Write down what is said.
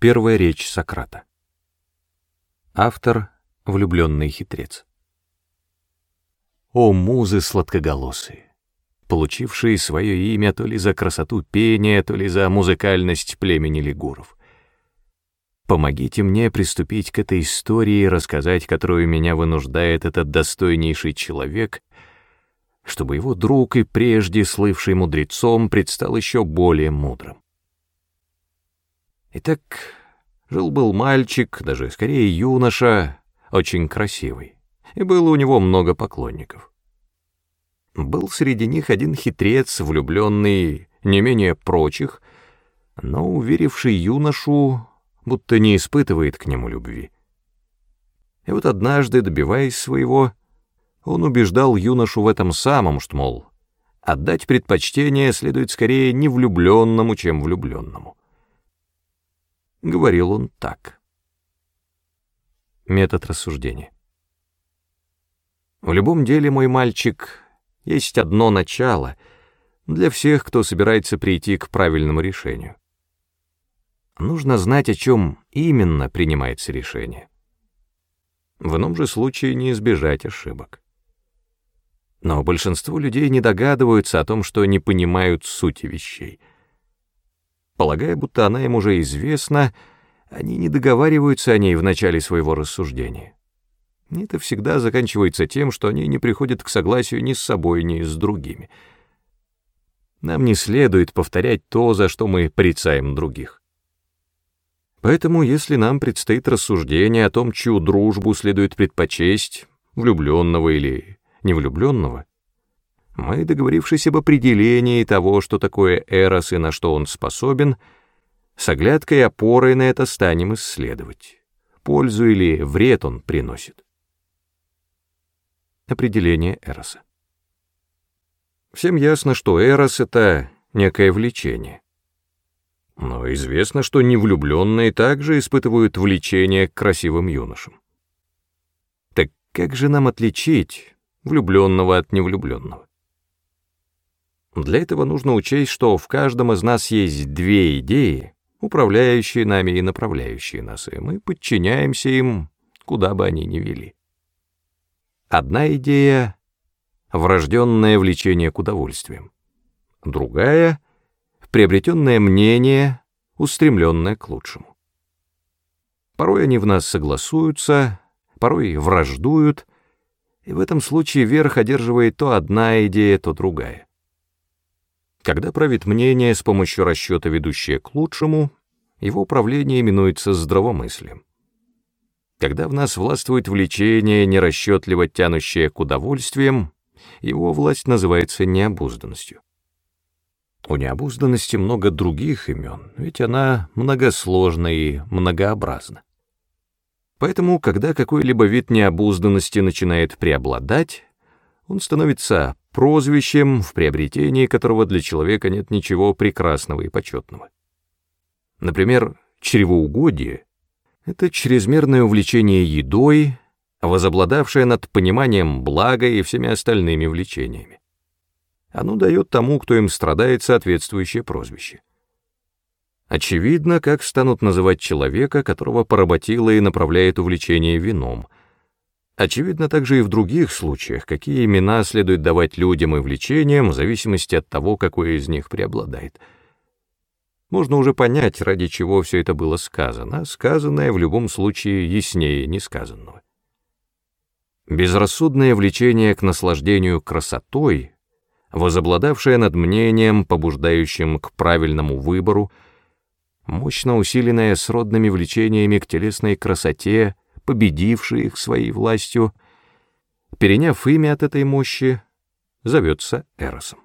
Первая речь Сократа. Автор — влюбленный хитрец. О, музы сладкоголосые, получившие свое имя то ли за красоту пения, то ли за музыкальность племени лигуров. Помогите мне приступить к этой истории, рассказать которую меня вынуждает этот достойнейший человек, чтобы его друг и прежде слывший мудрецом предстал еще более мудрым. Итак, жил-был мальчик, даже скорее юноша, очень красивый, и было у него много поклонников. Был среди них один хитрец, влюбленный не менее прочих, но уверивший юношу, будто не испытывает к нему любви. И вот однажды, добиваясь своего, он убеждал юношу в этом самом, что, мол, отдать предпочтение следует скорее не влюбленному, чем влюбленному говорил он так. Метод рассуждения. В любом деле, мой мальчик, есть одно начало для всех, кто собирается прийти к правильному решению. Нужно знать, о чем именно принимается решение. В ином же случае не избежать ошибок. Но большинство людей не догадываются о том, что не понимают сути вещей — Полагая, будто она им уже известна, они не договариваются о ней в начале своего рассуждения. Это всегда заканчивается тем, что они не приходят к согласию ни с собой, ни с другими. Нам не следует повторять то, за что мы прицаем других. Поэтому, если нам предстоит рассуждение о том, чью дружбу следует предпочесть, влюбленного или невлюбленного, мы, договорившись об определении того, что такое Эрос и на что он способен, с оглядкой и опорой на это станем исследовать, пользу или вред он приносит. Определение Эроса. Всем ясно, что Эрос — это некое влечение. Но известно, что невлюбленные также испытывают влечение к красивым юношам. Так как же нам отличить влюбленного от невлюбленного? Для этого нужно учесть, что в каждом из нас есть две идеи, управляющие нами и направляющие нас, и мы подчиняемся им, куда бы они ни вели. Одна идея — врожденное влечение к удовольствиям. Другая — приобретенное мнение, устремленное к лучшему. Порой они в нас согласуются, порой враждуют, и в этом случае верх одерживает то одна идея, то другая. Когда правит мнение с помощью расчета, ведущее к лучшему, его правление именуется здравомыслием. Когда в нас властвует влечение, нерасчетливо тянущее к удовольствиям, его власть называется необузданностью. У необузданности много других имен, ведь она многосложна и многообразна. Поэтому, когда какой-либо вид необузданности начинает преобладать, он становится прозвищем, в приобретении которого для человека нет ничего прекрасного и почетного. Например, чревоугодие — это чрезмерное увлечение едой, возобладавшее над пониманием блага и всеми остальными влечениями. Оно дает тому, кто им страдает, соответствующее прозвище. Очевидно, как станут называть человека, которого поработило и направляет увлечение вином — Очевидно также и в других случаях, какие имена следует давать людям и влечениям в зависимости от того, какое из них преобладает. Можно уже понять, ради чего все это было сказано, а сказанное в любом случае яснее несказанного. Безрассудное влечение к наслаждению красотой, возобладавшее над мнением, побуждающим к правильному выбору, мощно усиленное сродными влечениями к телесной красоте — победивший их своей властью, переняв имя от этой мощи, зовется Эросом.